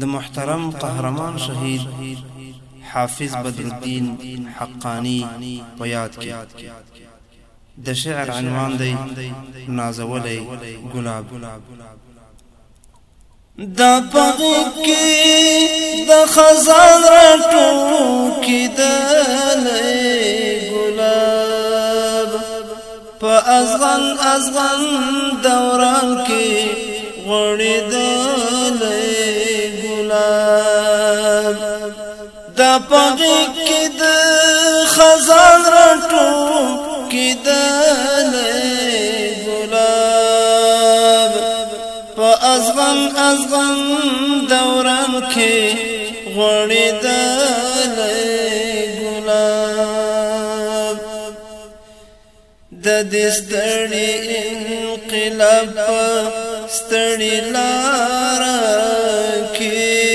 د محترم قهرمان شهید حافظ بدر الدین حقانی په یاد کې د شعر عنوان دی نازولې ګلاب د پغې کې د خزان راټو کې د ګلاب په ازغن ازغن دوران کې غړې ده پغی کی د خزان رټو کی د ګلاب په ازغم ازغم دوران کې غړې د ګلاب د دې ستړي انقلاب ستړي لار کې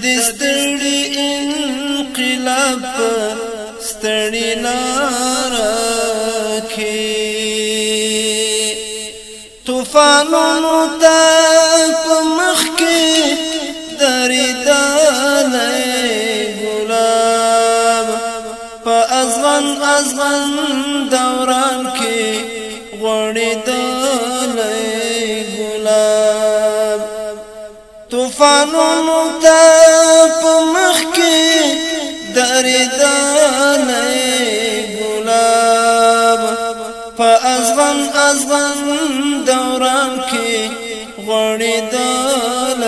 د ستړي انقلاب ستړي لار کې طوفانونو ته په مخ کې دریدانه ګلاب په ازغن ازغن دوران کې غړېدلې طوفانونو ته په مخ کې دریدان ګلاب په ازغن ازغن دوران کې غړیدل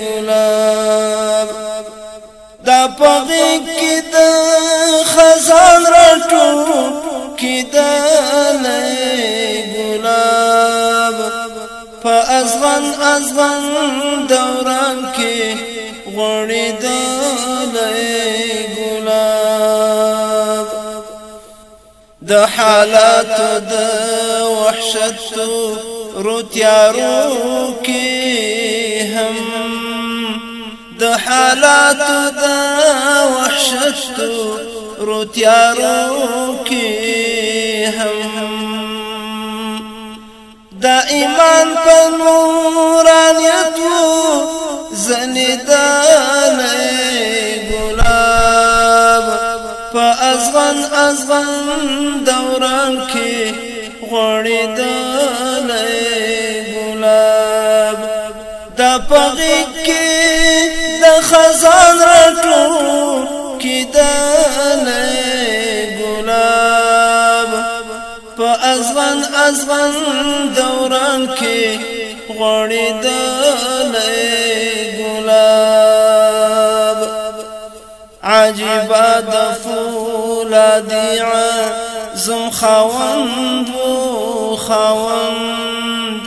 ګلاب دا پغې کې د خزان راټو کې دلې فازغن ازغن دوران كي غړې دالي ګلاب دا حالات دا وحشت رو تیارو هم دا حالات دا وحشت رو تیارو دا ایمان په نورانیت زندان ګلاب په ازغن ازغن دوران کې غړې دانه ګلاب دا پغې کې ازغن دوران کې غړې د ګلاب عجیب د فولادی زم خوند وو خوند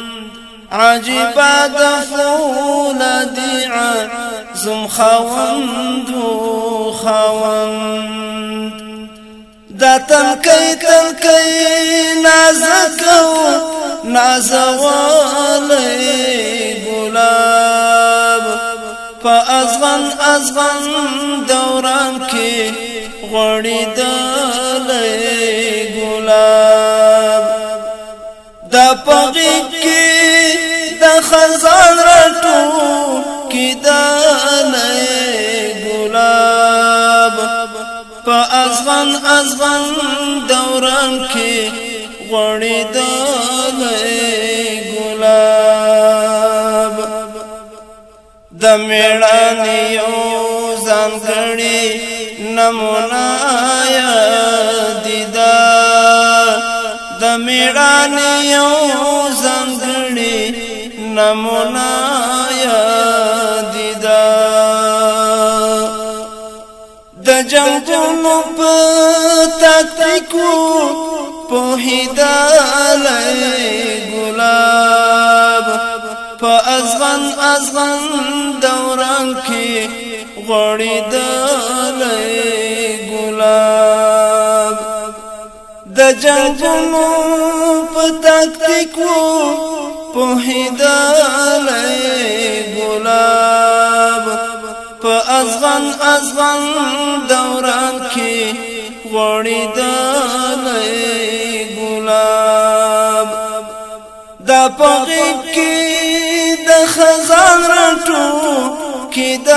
عجیب د فولادی زم خوند وو خوند دا تن کئی تن کئی نازکو نازوالی گلاب پا ازغن ازغن دوران کی غوڑی دالی گلاب دا پغی کی دا خزان ازغن ازغن دوران کې غړې دلې ګلاب د میړانې یو ځانګړي نمونه یا دیدا د میړانې یو ځانګړي نمونه یا مو په تاکتیکو په هداله ګلاب په ازغن ازغن دوران کې غړې داله ګلاب د جنگونو په تاکتیکو په هداله ګلاب ازغن ازغن دوران کې غوړی د ګلاب دا پغیب کې د خزان راټو کې د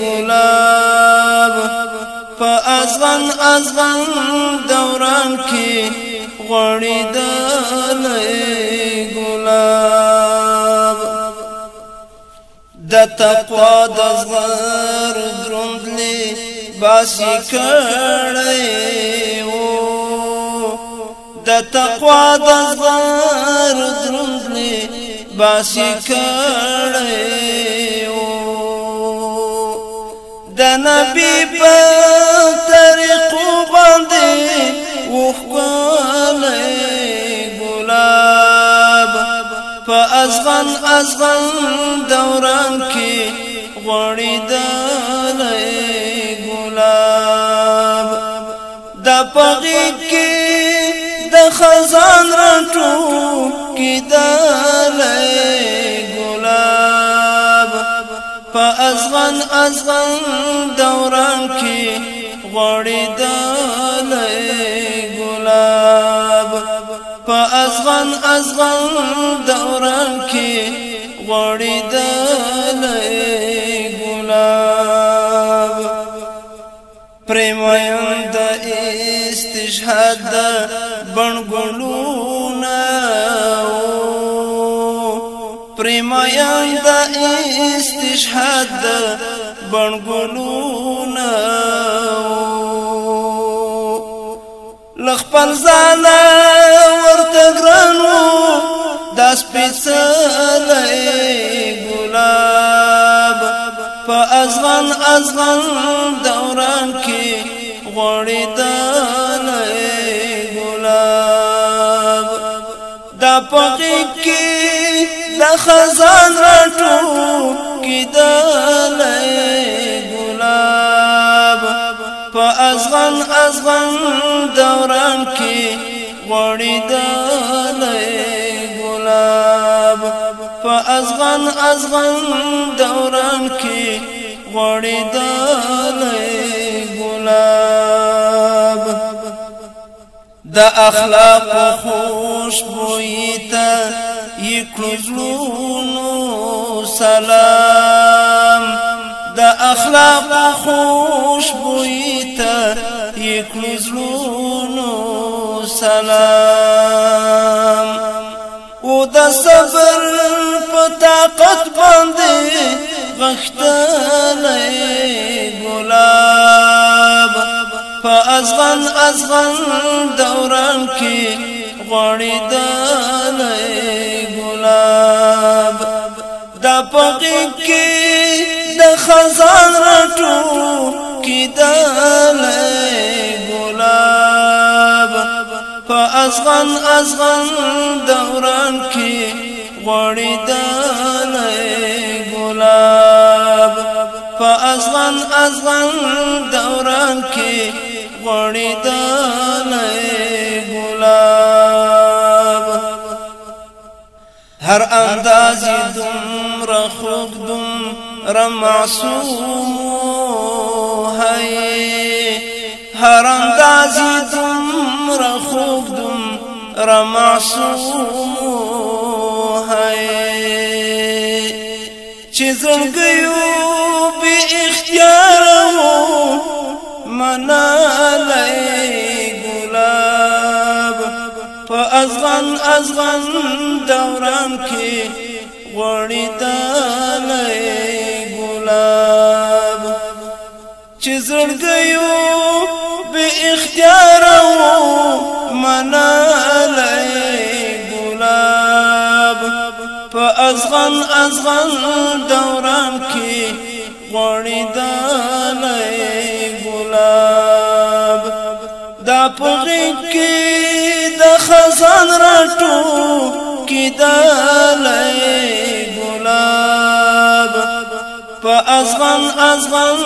ګلاب په ازغن ازغن دوران کې غوړی د تقوى دزغر د باسي دروندلی دا تقوى دزغر درندلي باسي د دا نبي باسی ازغن ازغن دوران کې غړې دلې ګلاب د پغې کې د خزان راټو کې دلې ګلاب په ازغن ازغن دوران کې غړې دلې ګلاب په ازغن ازغن دوران کې غړې دلې ګلاب پرېمایان د استشهاد د بڼګلونه پرېمایان د استشهاد د بڼګلونه خپل ځان ورته ګرانو د سپېڅلې ګلاب په ازغن ازغن دوران کې غوړې د ګلاب د پخې کې د خزان راټو کې د لې ازغن ازغن دوران کې غوړی دلې ګلاب په ازغن ازغن دوران کې غوړی دلې ګلاب د اخلاق خوش بوئی ته یکړو سلام د اخلاق خوش بوئی تا یکلو زلونو سلام او د صبر په طاقت باندې غختلې ګلاب په ازغن ازغن دوران کې غړې دلې ګلاب د پخې کې د خزان راټو کیدل ګلاب په ازغن ازغن دوران کې غړې دل ګلاب په ازغن ازغن دوران کې غړې دل ګلاب هر انداز دومره خوب دومره رمعصوم هی هر اندازی دم رخوب دم رمعصوم هی چی زرگیو بی منا منالی گلاب فأزغن ازغن دوران كي غړی داله ګلاب چې زړګیو به اختیار وو مناله ګلاب په ازغن ازغن دوران کې غړی داله ګلاب دا پغې کې د خزان راټو کې داله په ازغن ازغن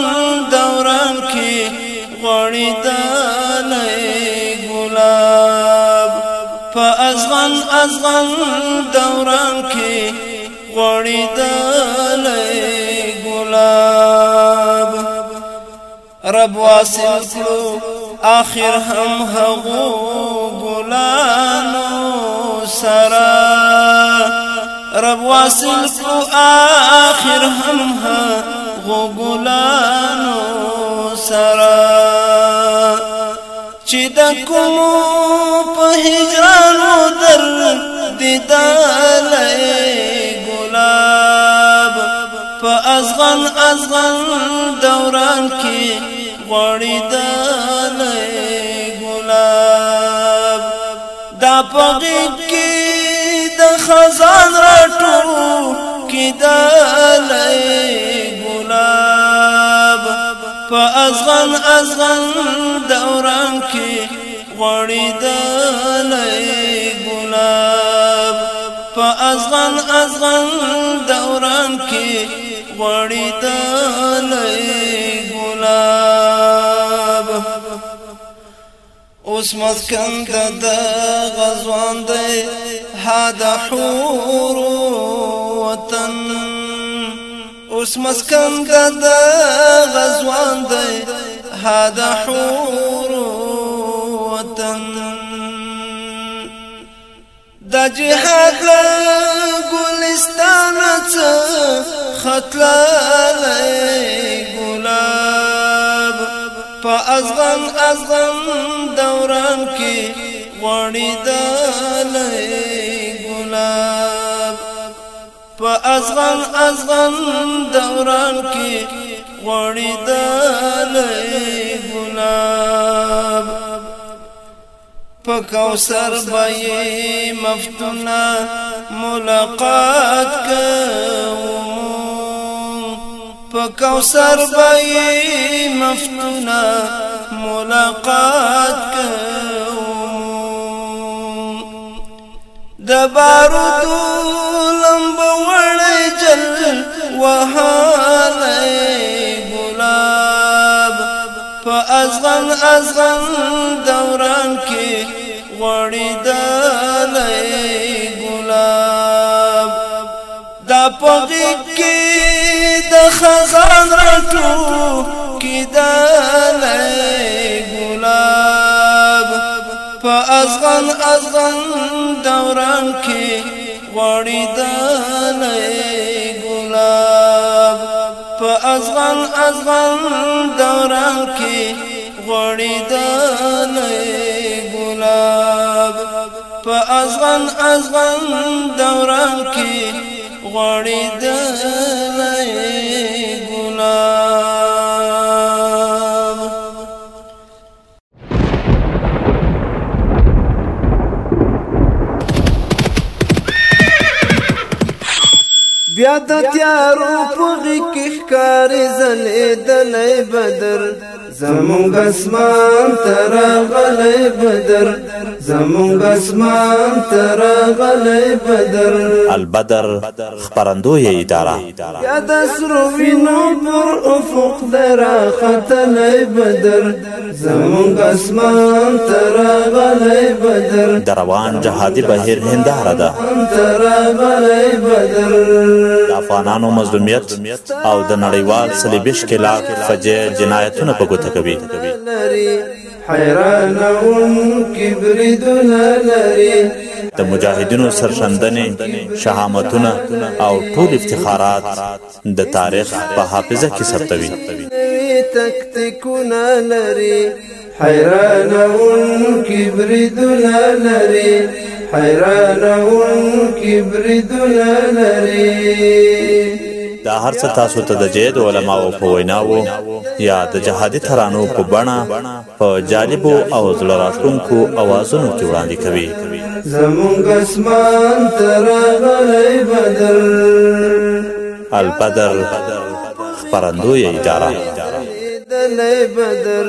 دوران کې غړی دلې ګلاب په ازغن ازغن دوران کې غړی دلې ګلاب رب واسم کړو آخر هم هغو ګلانو سره رب واصل کو آخر هم ها غوګلانو سرا چې د کوم په هجرانو در دیدل ګلاب په ازغن ازغن دوران کې غړی دل ګلاب دا پغې کې د خزان راټو کیدلای ګلاب په ازغن ازغن دوران کې غړی دلای ګلاب په ازغن ازغن دوران کې غړی دلای ګلاب اوس مسکن د غزوان دی هدا حور وطن اوس مسکن د غزوان دی هدا حور وطن د جهاد له ګلستان څخه خطلاله په ازغن ازغن دوران کې غړی دلې ګلاب په ازغن ازغن دوران کې غړی دلې ګلاب په کوثر به مفتونا ملاقات کوو په کوثر به مفتونا ملاقات کوم د بارود لمب وړ جل وهاله ګلاب په ازغن ازغن دوران کې غړیدل دا پغی کی دا خزان رٹو کی دا لئی گلاب پا ازغن ازغن دوران کی غوڑی دا لئی گلاب پا ازغن ازغن دوران کی غوڑی دا لئی گلاب پا ازغن ازغن دوران کی غړې د ګلاب بیا د تیارو په غیږ کې ښکار زلې د بدر زمون اسمان تر غلی بدر زمون اسمان تر غلی بدر البدر خبرندوی اداره یا د سروینو پر افق در خطلی بدر زمون اسمان تر غلی بدر دروان جهادي بهیر هنداره ده تر غلی بدر د افغانانو مظلومیت او د نړیوال صلیبي ښکیلاک فجې جنایتونه په ګوته پورته کوي حیران اون کبریدونه لري د مجاهدینو سرشندنې شهامتونه او ټول افتخارات د تاریخ په حافظه کې ثبتوي تکتیکونه لري حیران اون کبریدونه لري حیران اون کبریدونه لري دا هرڅه تاسو ته د جید علماو په ویناوو یا د جهادي ترانو په بڼه په جالبو او زړه راښکونکو اوازونو کې وړاندې کوي زمونږ اسمان تر غلی بدر البدر خبرندوی اداره دلی بدر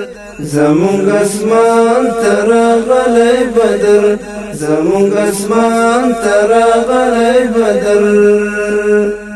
زمونږ اسمان تر غلی بدر زمونږ اسمان تر غلی بدر